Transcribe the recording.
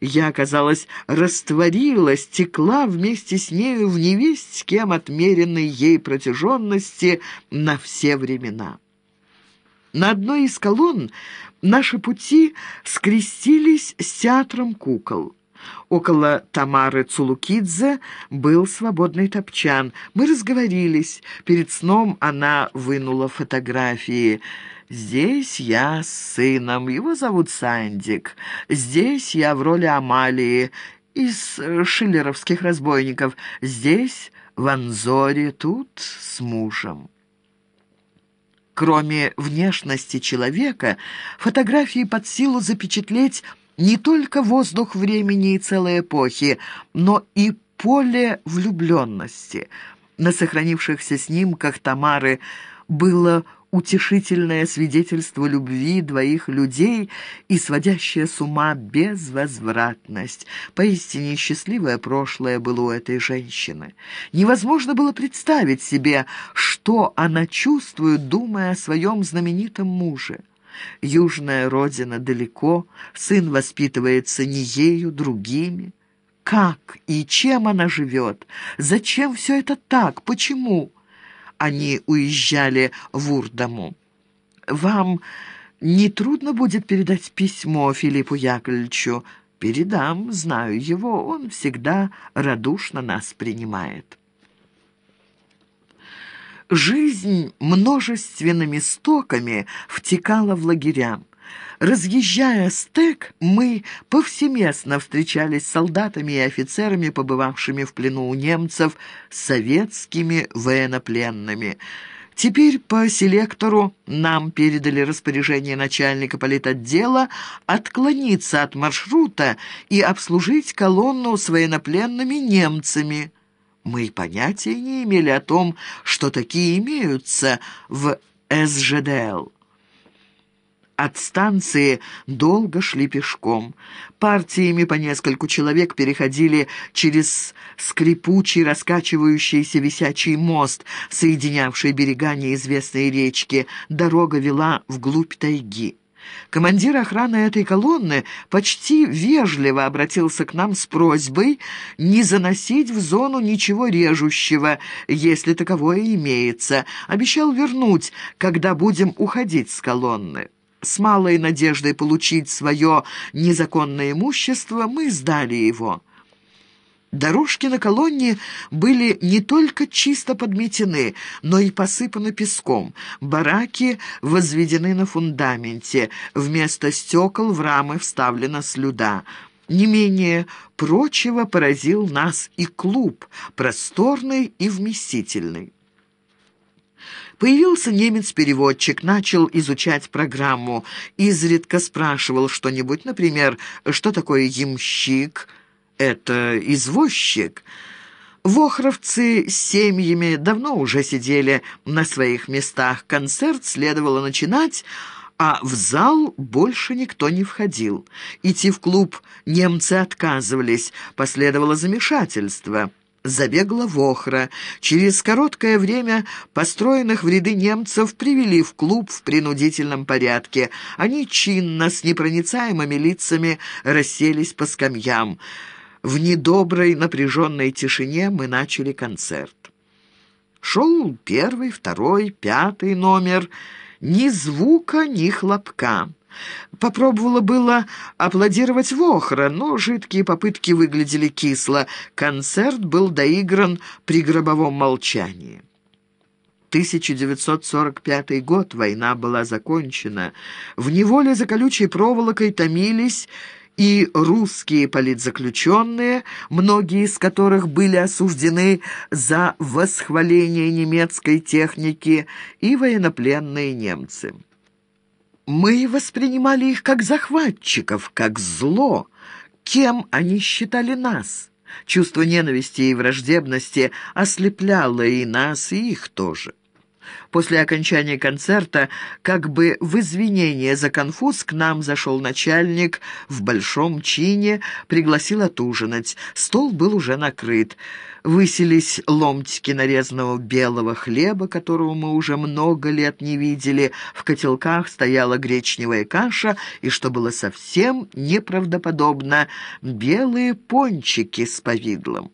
Я, казалось, растворилась, текла вместе с нею в невесть с кем отмеренной ей протяженности на все времена. На одной из колонн наши пути скрестились с театром кукол. Около Тамары Цулукидзе был свободный топчан. Мы разговорились. Перед сном она вынула фотографии. «Здесь я с сыном. Его зовут Сандик. Здесь я в роли Амалии из шиллеровских разбойников. Здесь в Анзоре, тут с мужем». Кроме внешности человека, фотографии под силу запечатлеть не только воздух времени и целой эпохи, но и поле влюбленности. На сохранившихся снимках Тамары было утешительное свидетельство любви двоих людей и сводящая с ума безвозвратность. Поистине счастливое прошлое было у этой женщины. Невозможно было представить себе, что она чувствует, думая о своем знаменитом муже. Южная родина далеко, сын воспитывается не ею, другими. Как и чем она живет? Зачем все это так? Почему? Они уезжали в Урдаму. «Вам не трудно будет передать письмо Филиппу Яковлевичу?» «Передам, знаю его, он всегда радушно нас принимает». Жизнь множественными стоками втекала в лагеря. Разъезжая стек, мы повсеместно встречались с солдатами и офицерами, побывавшими в плену у немцев, советскими военнопленными. Теперь по селектору нам передали распоряжение начальника политотдела отклониться от маршрута и обслужить колонну с военнопленными немцами. Мы понятия не имели о том, что такие имеются в СЖДЛ. От станции долго шли пешком. Партиями по нескольку человек переходили через скрипучий, раскачивающийся висячий мост, соединявший берега неизвестной речки. Дорога вела вглубь тайги. Командир охраны этой колонны почти вежливо обратился к нам с просьбой не заносить в зону ничего режущего, если таковое имеется. Обещал вернуть, когда будем уходить с колонны. С малой надеждой получить свое незаконное имущество мы сдали его. Дорожки на колонне были не только чисто подметены, но и посыпаны песком. Бараки возведены на фундаменте. Вместо стекол в рамы вставлена слюда. Не менее прочего поразил нас и клуб, просторный и вместительный. Появился немец-переводчик, начал изучать программу, изредка спрашивал что-нибудь, например, что такое ямщик – это извозчик. Вохровцы с семьями давно уже сидели на своих местах. Концерт следовало начинать, а в зал больше никто не входил. Идти в клуб немцы отказывались, последовало замешательство. Забегла Вохра. Через короткое время построенных в ряды немцев привели в клуб в принудительном порядке. Они чинно, с непроницаемыми лицами, расселись по скамьям. В недоброй напряженной тишине мы начали концерт. Шел первый, второй, пятый номер. Ни звука, ни хлопка. Попробовала было аплодировать Вохра, но жидкие попытки выглядели кисло. Концерт был доигран при гробовом молчании. 1945 год, война была закончена. В неволе за колючей проволокой томились и русские политзаключенные, многие из которых были осуждены за восхваление немецкой техники, и военнопленные немцы. Мы воспринимали их как захватчиков, как зло. Кем они считали нас? Чувство ненависти и враждебности ослепляло и нас, и их тоже. После окончания концерта, как бы в извинение за конфуз, к нам зашел начальник в большом чине, пригласил отужинать. Стол был уже накрыт. Высились ломтики нарезанного белого хлеба, которого мы уже много лет не видели. В котелках стояла гречневая каша, и, что было совсем неправдоподобно, белые пончики с повидлом.